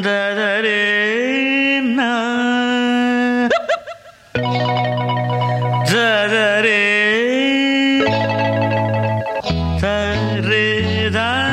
da da